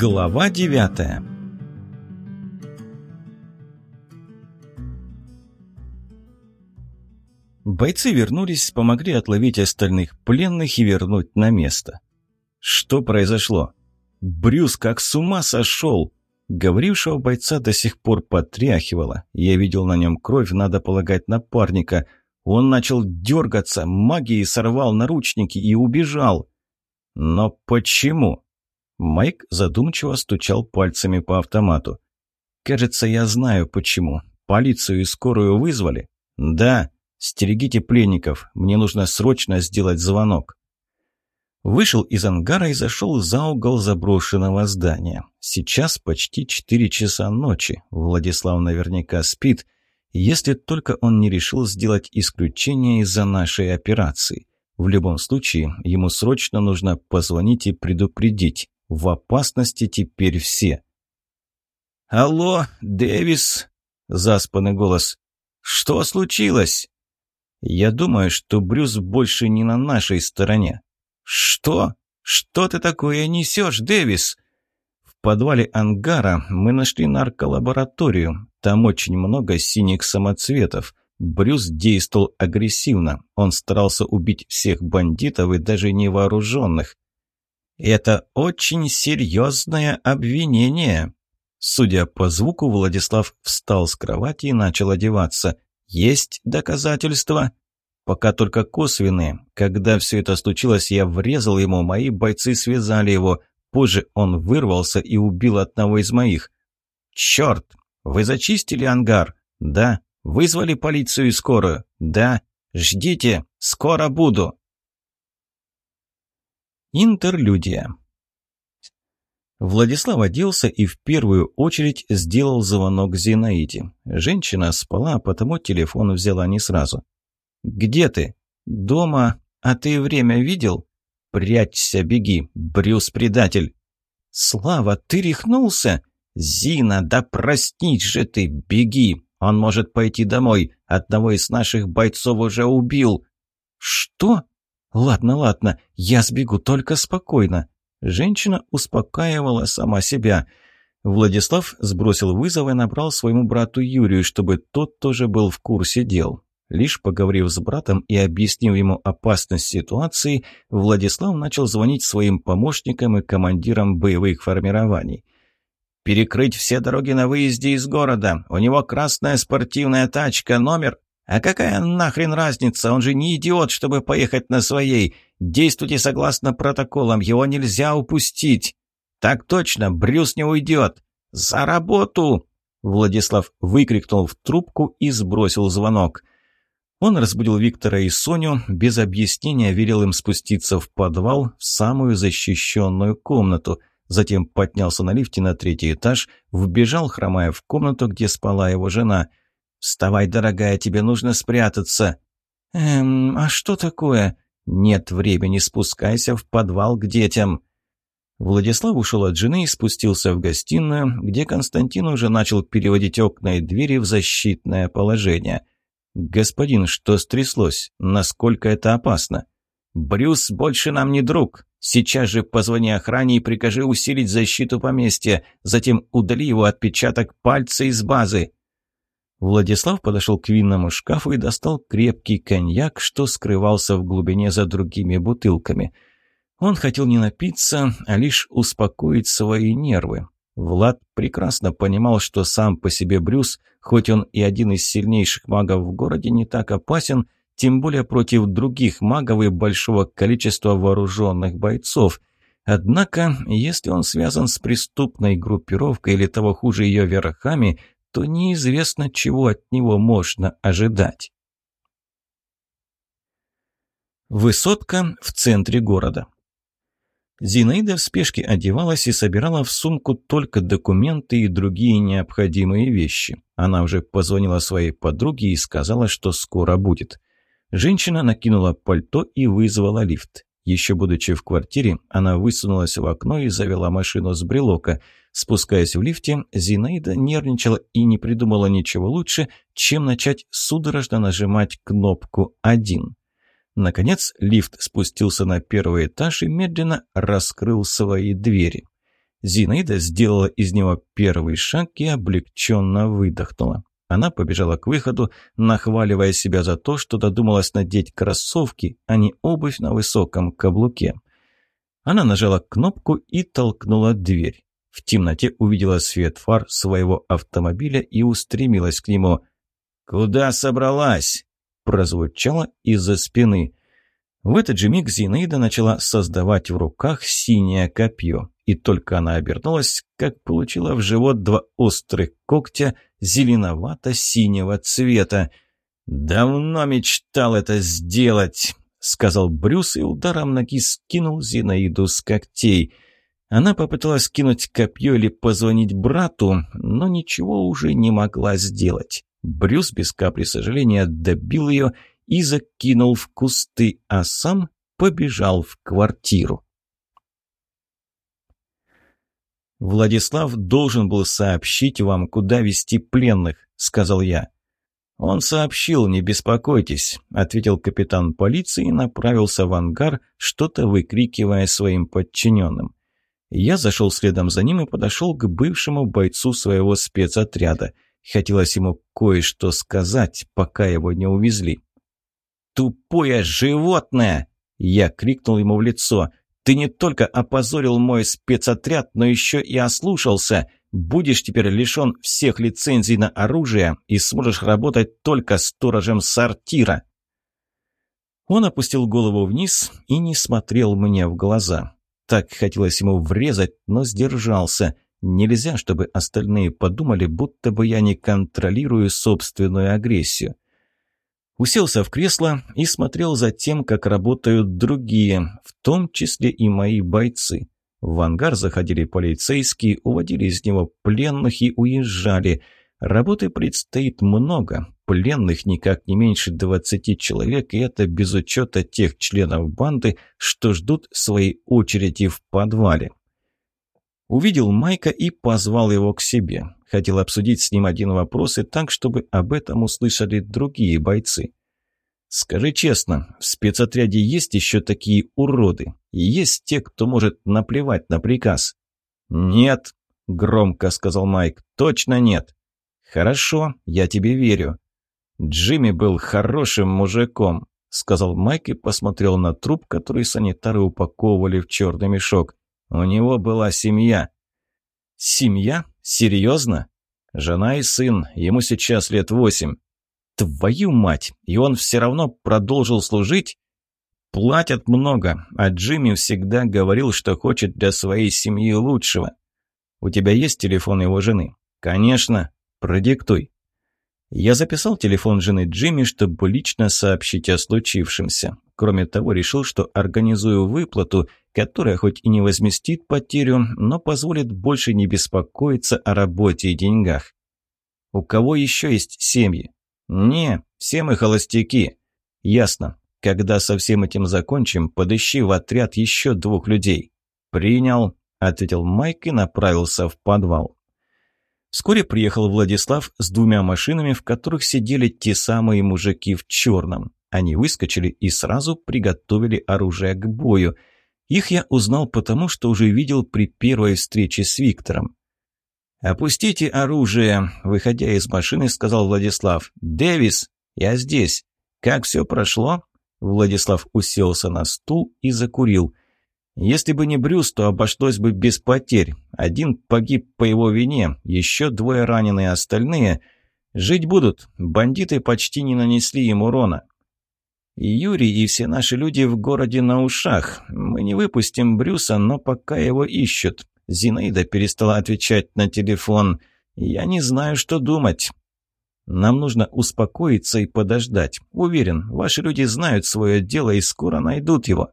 Глава девятая Бойцы вернулись, помогли отловить остальных пленных и вернуть на место. Что произошло? Брюс как с ума сошел! Говорившего бойца до сих пор потряхивало. Я видел на нем кровь, надо полагать, напарника. Он начал дергаться, магией сорвал наручники и убежал. Но почему? Майк задумчиво стучал пальцами по автомату. «Кажется, я знаю, почему. Полицию и скорую вызвали?» «Да. Стерегите пленников. Мне нужно срочно сделать звонок». Вышел из ангара и зашел за угол заброшенного здания. Сейчас почти четыре часа ночи. Владислав наверняка спит, если только он не решил сделать исключение из-за нашей операции. В любом случае, ему срочно нужно позвонить и предупредить. В опасности теперь все. «Алло, Дэвис!» – заспанный голос. «Что случилось?» «Я думаю, что Брюс больше не на нашей стороне». «Что? Что ты такое несешь, Дэвис?» В подвале ангара мы нашли нарколабораторию. Там очень много синих самоцветов. Брюс действовал агрессивно. Он старался убить всех бандитов и даже невооруженных. Это очень серьезное обвинение. Судя по звуку, Владислав встал с кровати и начал одеваться. Есть доказательства? Пока только косвенные. Когда все это случилось, я врезал ему, мои бойцы связали его. Позже он вырвался и убил одного из моих. «Черт! Вы зачистили ангар?» «Да». «Вызвали полицию и скорую?» «Да». «Ждите! Скоро буду!» Интерлюдия. Владислав оделся и в первую очередь сделал звонок Зинаиде. Женщина спала, потому телефон взяла не сразу. «Где ты?» «Дома. А ты время видел?» «Прячься, беги. Брюс предатель». «Слава, ты рехнулся?» «Зина, да проснись же ты, беги! Он может пойти домой. Одного из наших бойцов уже убил». «Что?» «Ладно, ладно, я сбегу, только спокойно». Женщина успокаивала сама себя. Владислав сбросил вызов и набрал своему брату Юрию, чтобы тот тоже был в курсе дел. Лишь поговорив с братом и объяснив ему опасность ситуации, Владислав начал звонить своим помощникам и командирам боевых формирований. «Перекрыть все дороги на выезде из города. У него красная спортивная тачка, номер...» «А какая нахрен разница? Он же не идиот, чтобы поехать на своей. Действуйте согласно протоколам, его нельзя упустить». «Так точно, Брюс не уйдет. За работу!» Владислав выкрикнул в трубку и сбросил звонок. Он разбудил Виктора и Соню, без объяснения велел им спуститься в подвал, в самую защищенную комнату. Затем поднялся на лифте на третий этаж, вбежал, хромая в комнату, где спала его жена – «Вставай, дорогая, тебе нужно спрятаться». «Эм, а что такое?» «Нет времени, спускайся в подвал к детям». Владислав ушел от жены и спустился в гостиную, где Константин уже начал переводить окна и двери в защитное положение. «Господин, что стряслось? Насколько это опасно?» «Брюс больше нам не друг. Сейчас же позвони охране и прикажи усилить защиту поместья, затем удали его отпечаток пальца из базы». Владислав подошел к винному шкафу и достал крепкий коньяк, что скрывался в глубине за другими бутылками. Он хотел не напиться, а лишь успокоить свои нервы. Влад прекрасно понимал, что сам по себе Брюс, хоть он и один из сильнейших магов в городе, не так опасен, тем более против других магов и большого количества вооруженных бойцов. Однако, если он связан с преступной группировкой или того хуже ее верхами, то неизвестно, чего от него можно ожидать. Высотка в центре города. Зинаида в спешке одевалась и собирала в сумку только документы и другие необходимые вещи. Она уже позвонила своей подруге и сказала, что скоро будет. Женщина накинула пальто и вызвала лифт. Еще будучи в квартире, она высунулась в окно и завела машину с брелока. Спускаясь в лифте, Зинаида нервничала и не придумала ничего лучше, чем начать судорожно нажимать кнопку «1». Наконец лифт спустился на первый этаж и медленно раскрыл свои двери. Зинаида сделала из него первый шаг и облегченно выдохнула. Она побежала к выходу, нахваливая себя за то, что додумалась надеть кроссовки, а не обувь на высоком каблуке. Она нажала кнопку и толкнула дверь. В темноте увидела свет фар своего автомобиля и устремилась к нему. «Куда собралась?» – прозвучало из-за спины. В этот же миг Зинаида начала создавать в руках синее копье, и только она обернулась, как получила в живот два острых когтя зеленовато-синего цвета. «Давно мечтал это сделать!» — сказал Брюс и ударом ноги скинул Зинаиду с когтей. Она попыталась кинуть копье или позвонить брату, но ничего уже не могла сделать. Брюс без капли сожаления добил ее и закинул в кусты, а сам побежал в квартиру. «Владислав должен был сообщить вам, куда вести пленных», — сказал я. «Он сообщил, не беспокойтесь», — ответил капитан полиции и направился в ангар, что-то выкрикивая своим подчиненным. Я зашел следом за ним и подошел к бывшему бойцу своего спецотряда. Хотелось ему кое-что сказать, пока его не увезли. «Тупое животное!» Я крикнул ему в лицо. «Ты не только опозорил мой спецотряд, но еще и ослушался. Будешь теперь лишен всех лицензий на оружие и сможешь работать только сторожем сортира». Он опустил голову вниз и не смотрел мне в глаза. Так хотелось ему врезать, но сдержался. Нельзя, чтобы остальные подумали, будто бы я не контролирую собственную агрессию. Уселся в кресло и смотрел за тем, как работают другие, в том числе и мои бойцы. В ангар заходили полицейские, уводили из него пленных и уезжали. Работы предстоит много. Пленных никак не меньше двадцати человек, и это без учета тех членов банды, что ждут своей очереди в подвале. Увидел Майка и позвал его к себе. Хотел обсудить с ним один вопрос и так, чтобы об этом услышали другие бойцы. «Скажи честно, в спецотряде есть еще такие уроды? Есть те, кто может наплевать на приказ?» «Нет», — громко сказал Майк, — «точно нет». «Хорошо, я тебе верю». «Джимми был хорошим мужиком», — сказал Майк и посмотрел на труп, который санитары упаковывали в черный мешок. У него была семья. Семья? Серьезно? Жена и сын, ему сейчас лет восемь. Твою мать! И он все равно продолжил служить? Платят много, а Джимми всегда говорил, что хочет для своей семьи лучшего. У тебя есть телефон его жены? Конечно. Продиктуй. Я записал телефон жены Джимми, чтобы лично сообщить о случившемся. Кроме того, решил, что организую выплату, которая хоть и не возместит потерю, но позволит больше не беспокоиться о работе и деньгах. У кого еще есть семьи? Не, все мы холостяки. Ясно. Когда со всем этим закончим, подыщи в отряд еще двух людей. Принял, ответил Майк и направился в подвал. Вскоре приехал Владислав с двумя машинами, в которых сидели те самые мужики в черном. Они выскочили и сразу приготовили оружие к бою. Их я узнал потому, что уже видел при первой встрече с Виктором. «Опустите оружие», — выходя из машины, сказал Владислав. «Дэвис, я здесь. Как все прошло?» Владислав уселся на стул и закурил. Если бы не Брюс, то обошлось бы без потерь. Один погиб по его вине, еще двое ранены, остальные... Жить будут. Бандиты почти не нанесли им урона. Юрий и все наши люди в городе на ушах. Мы не выпустим Брюса, но пока его ищут. Зинаида перестала отвечать на телефон. Я не знаю, что думать. Нам нужно успокоиться и подождать. Уверен, ваши люди знают свое дело и скоро найдут его.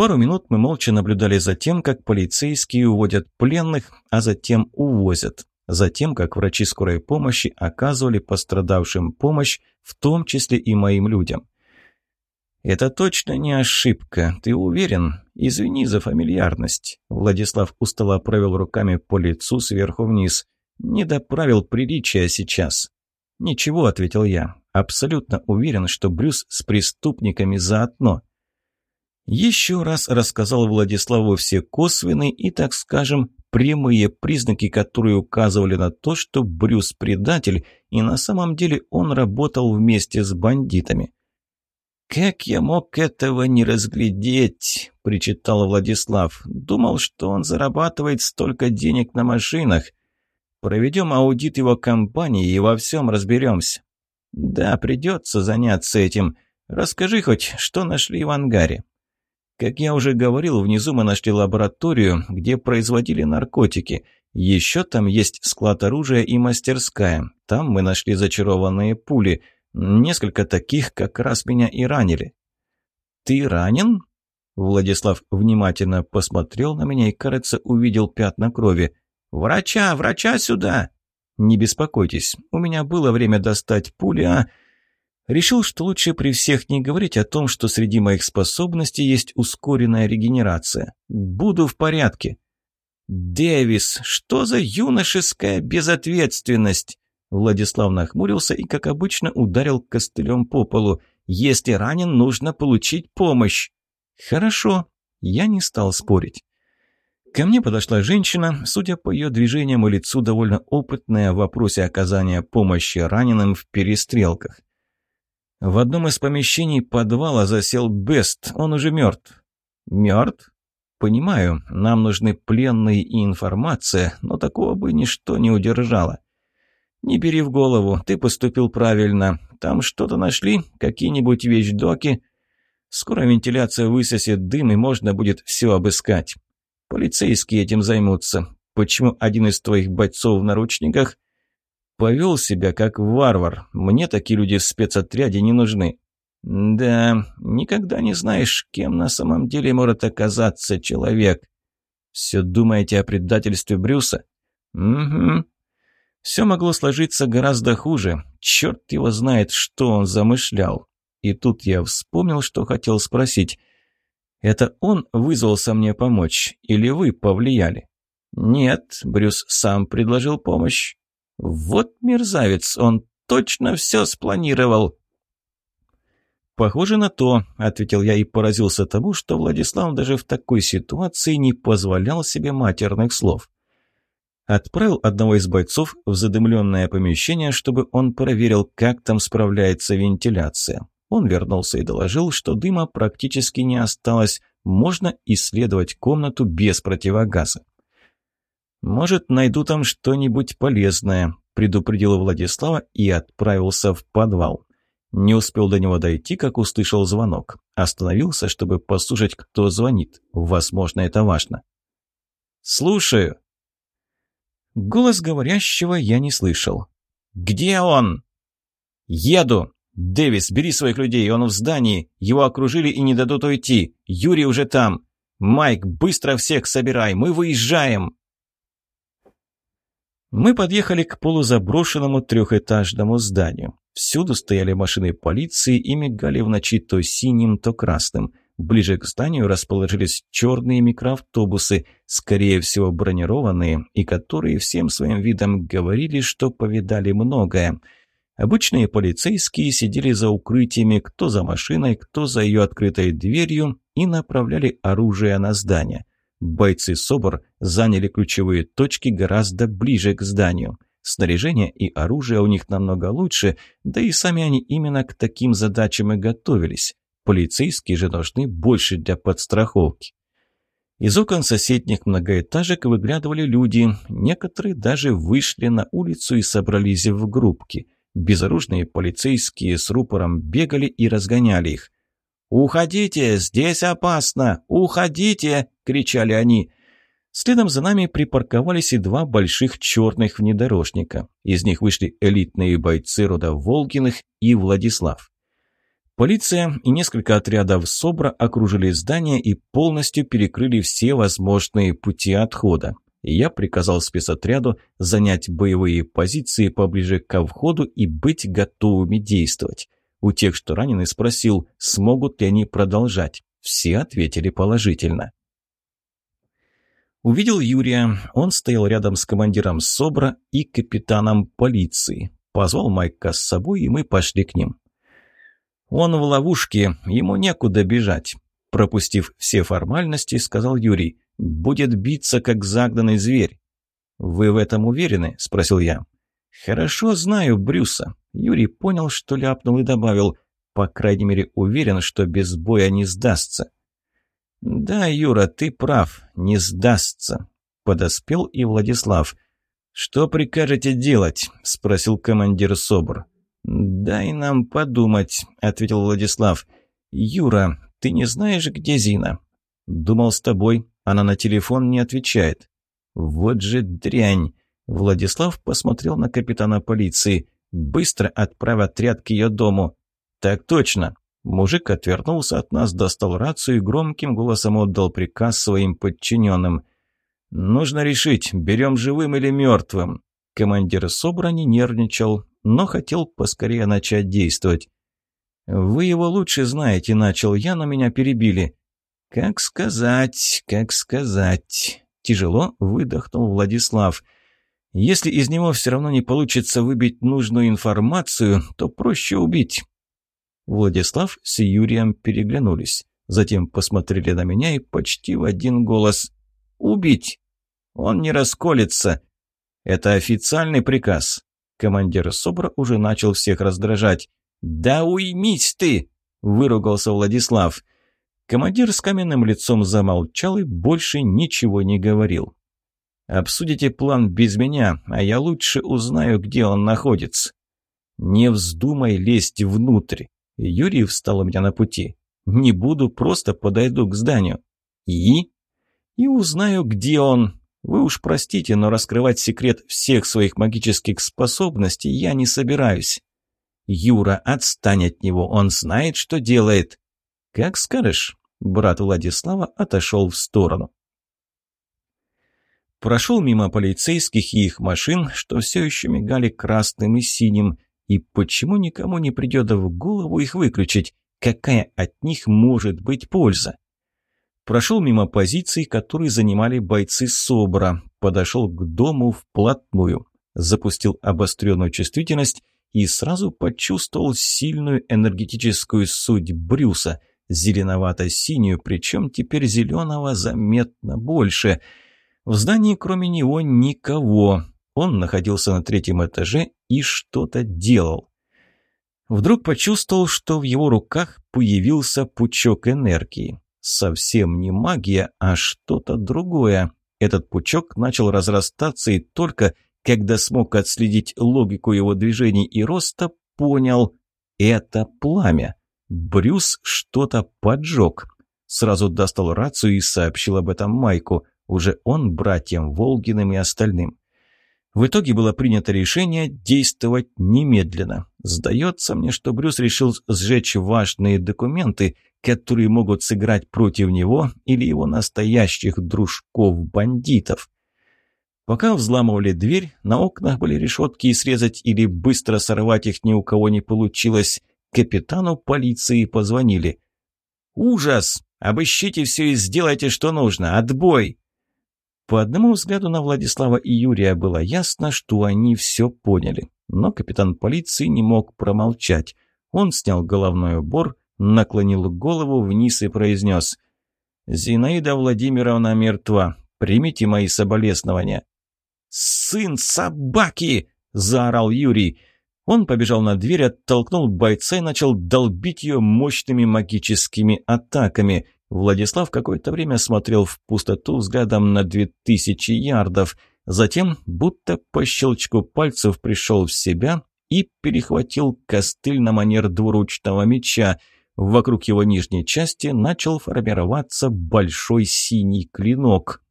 Пару минут мы молча наблюдали за тем, как полицейские уводят пленных, а затем увозят. Затем, как врачи скорой помощи оказывали пострадавшим помощь, в том числе и моим людям. «Это точно не ошибка, ты уверен? Извини за фамильярность». Владислав устало провел руками по лицу сверху вниз. «Не доправил приличия сейчас». «Ничего», — ответил я. «Абсолютно уверен, что Брюс с преступниками заодно». Еще раз рассказал Владиславу все косвенные и, так скажем, прямые признаки, которые указывали на то, что Брюс предатель, и на самом деле он работал вместе с бандитами. «Как я мог этого не разглядеть?» – причитал Владислав. «Думал, что он зарабатывает столько денег на машинах. Проведем аудит его компании и во всем разберемся». «Да, придется заняться этим. Расскажи хоть, что нашли в ангаре». Как я уже говорил, внизу мы нашли лабораторию, где производили наркотики. Еще там есть склад оружия и мастерская. Там мы нашли зачарованные пули – Несколько таких как раз меня и ранили. «Ты ранен?» Владислав внимательно посмотрел на меня и, кажется, увидел пятна крови. «Врача! Врача сюда!» «Не беспокойтесь, у меня было время достать пули, а...» Решил, что лучше при всех не говорить о том, что среди моих способностей есть ускоренная регенерация. Буду в порядке. «Дэвис, что за юношеская безответственность?» Владислав нахмурился и, как обычно, ударил костылем по полу. «Если ранен, нужно получить помощь». «Хорошо». Я не стал спорить. Ко мне подошла женщина, судя по ее движениям и лицу, довольно опытная в вопросе оказания помощи раненым в перестрелках. В одном из помещений подвала засел Бест, он уже мертв. Мертв? Понимаю, нам нужны пленные и информация, но такого бы ничто не удержало. «Не бери в голову, ты поступил правильно. Там что-то нашли? Какие-нибудь вещдоки?» «Скоро вентиляция высосет дым, и можно будет все обыскать. Полицейские этим займутся. Почему один из твоих бойцов в наручниках?» «Повел себя как варвар. Мне такие люди в спецотряде не нужны». «Да, никогда не знаешь, кем на самом деле может оказаться человек. Все думаете о предательстве Брюса?» «Угу. Все могло сложиться гораздо хуже. Черт его знает, что он замышлял. И тут я вспомнил, что хотел спросить. «Это он вызвался мне помочь, или вы повлияли?» «Нет», — Брюс сам предложил помощь. «Вот мерзавец, он точно все спланировал». «Похоже на то», — ответил я и поразился тому, что Владислав даже в такой ситуации не позволял себе матерных слов. Отправил одного из бойцов в задымленное помещение, чтобы он проверил, как там справляется вентиляция. Он вернулся и доложил, что дыма практически не осталось, можно исследовать комнату без противогаза. «Может, найду там что-нибудь полезное», – предупредил Владислава и отправился в подвал. Не успел до него дойти, как услышал звонок. Остановился, чтобы послушать, кто звонит. Возможно, это важно. «Слушаю», Голос говорящего я не слышал. «Где он?» «Еду!» «Дэвис, бери своих людей, он в здании. Его окружили и не дадут уйти. Юрий уже там. Майк, быстро всех собирай, мы выезжаем!» Мы подъехали к полузаброшенному трехэтажному зданию. Всюду стояли машины полиции и мигали в ночи то синим, то красным. Ближе к зданию расположились черные микроавтобусы, скорее всего бронированные, и которые всем своим видом говорили, что повидали многое. Обычные полицейские сидели за укрытиями, кто за машиной, кто за ее открытой дверью, и направляли оружие на здание. Бойцы СОБР заняли ключевые точки гораздо ближе к зданию. Снаряжение и оружие у них намного лучше, да и сами они именно к таким задачам и готовились. Полицейские же должны больше для подстраховки. Из окон соседних многоэтажек выглядывали люди, некоторые даже вышли на улицу и собрались в группки. Безоружные полицейские с рупором бегали и разгоняли их. «Уходите! Здесь опасно! Уходите!» – кричали они. Следом за нами припарковались и два больших черных внедорожника. Из них вышли элитные бойцы рода Волгиных и Владислав. Полиция и несколько отрядов СОБРа окружили здание и полностью перекрыли все возможные пути отхода. Я приказал спецотряду занять боевые позиции поближе к входу и быть готовыми действовать. У тех, что ранены, спросил, смогут ли они продолжать. Все ответили положительно. Увидел Юрия. Он стоял рядом с командиром СОБРа и капитаном полиции. Позвал Майка с собой, и мы пошли к ним. Он в ловушке, ему некуда бежать. Пропустив все формальности, сказал Юрий. «Будет биться, как загнанный зверь». «Вы в этом уверены?» – спросил я. «Хорошо знаю Брюса». Юрий понял, что ляпнул и добавил. «По крайней мере, уверен, что без боя не сдастся». «Да, Юра, ты прав, не сдастся», – подоспел и Владислав. «Что прикажете делать?» – спросил командир СОБР. «Дай нам подумать», – ответил Владислав. «Юра, ты не знаешь, где Зина?» «Думал с тобой. Она на телефон не отвечает». «Вот же дрянь!» Владислав посмотрел на капитана полиции. «Быстро отправь отряд к ее дому». «Так точно». Мужик отвернулся от нас, достал рацию и громким голосом отдал приказ своим подчиненным. «Нужно решить, берем живым или мертвым». Командир собрани нервничал, но хотел поскорее начать действовать. «Вы его лучше знаете», — начал я, но меня перебили. «Как сказать, как сказать...» Тяжело выдохнул Владислав. «Если из него все равно не получится выбить нужную информацию, то проще убить». Владислав с Юрием переглянулись. Затем посмотрели на меня и почти в один голос. «Убить! Он не расколется!» «Это официальный приказ!» Командир СОБРа уже начал всех раздражать. «Да уймись ты!» – выругался Владислав. Командир с каменным лицом замолчал и больше ничего не говорил. «Обсудите план без меня, а я лучше узнаю, где он находится». «Не вздумай лезть внутрь!» Юрий встал у меня на пути. «Не буду, просто подойду к зданию». «И?» «И узнаю, где он. Вы уж простите, но раскрывать секрет всех своих магических способностей я не собираюсь». «Юра, отстань от него, он знает, что делает». «Как скажешь». Брат Владислава отошел в сторону. Прошел мимо полицейских и их машин, что все еще мигали красным и синим. И почему никому не придет в голову их выключить? Какая от них может быть польза? Прошел мимо позиций, которые занимали бойцы СОБРа, подошел к дому вплотную, запустил обостренную чувствительность и сразу почувствовал сильную энергетическую суть Брюса, зеленовато-синюю, причем теперь зеленого заметно больше. В здании кроме него никого. Он находился на третьем этаже и что-то делал. Вдруг почувствовал, что в его руках появился пучок энергии. Совсем не магия, а что-то другое. Этот пучок начал разрастаться и только, когда смог отследить логику его движений и роста, понял – это пламя. Брюс что-то поджег. Сразу достал рацию и сообщил об этом Майку. Уже он братьям Волгиным и остальным. В итоге было принято решение действовать немедленно. Сдается мне, что Брюс решил сжечь важные документы, которые могут сыграть против него или его настоящих дружков-бандитов. Пока взламывали дверь, на окнах были решетки и срезать или быстро сорвать их ни у кого не получилось. Капитану полиции позвонили. «Ужас! Обыщите все и сделайте, что нужно! Отбой!» По одному взгляду на Владислава и Юрия было ясно, что они все поняли. Но капитан полиции не мог промолчать. Он снял головной убор, наклонил голову вниз и произнес «Зинаида Владимировна мертва. Примите мои соболезнования». «Сын собаки!» – заорал Юрий. Он побежал на дверь, оттолкнул бойца и начал долбить ее мощными магическими атаками – Владислав какое-то время смотрел в пустоту взглядом на две тысячи ярдов. Затем, будто по щелчку пальцев, пришел в себя и перехватил костыль на манер двуручного меча. Вокруг его нижней части начал формироваться большой синий клинок.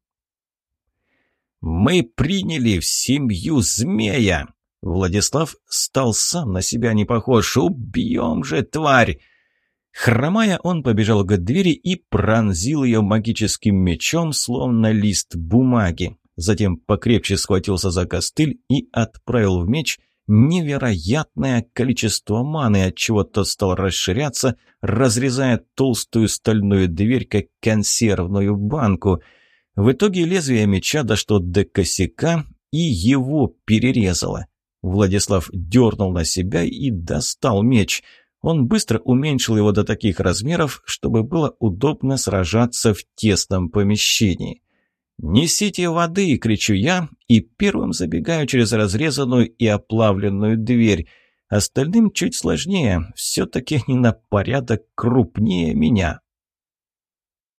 «Мы приняли в семью змея!» Владислав стал сам на себя не похож. «Убьем же, тварь!» Хромая, он побежал к двери и пронзил ее магическим мечом, словно лист бумаги. Затем покрепче схватился за костыль и отправил в меч невероятное количество маны, отчего тот стал расширяться, разрезая толстую стальную дверь, как консервную банку. В итоге лезвие меча дошло до косяка и его перерезало. Владислав дернул на себя и достал меч – Он быстро уменьшил его до таких размеров, чтобы было удобно сражаться в тесном помещении. «Несите воды!» – кричу я, и первым забегаю через разрезанную и оплавленную дверь. Остальным чуть сложнее, все-таки не на порядок крупнее меня.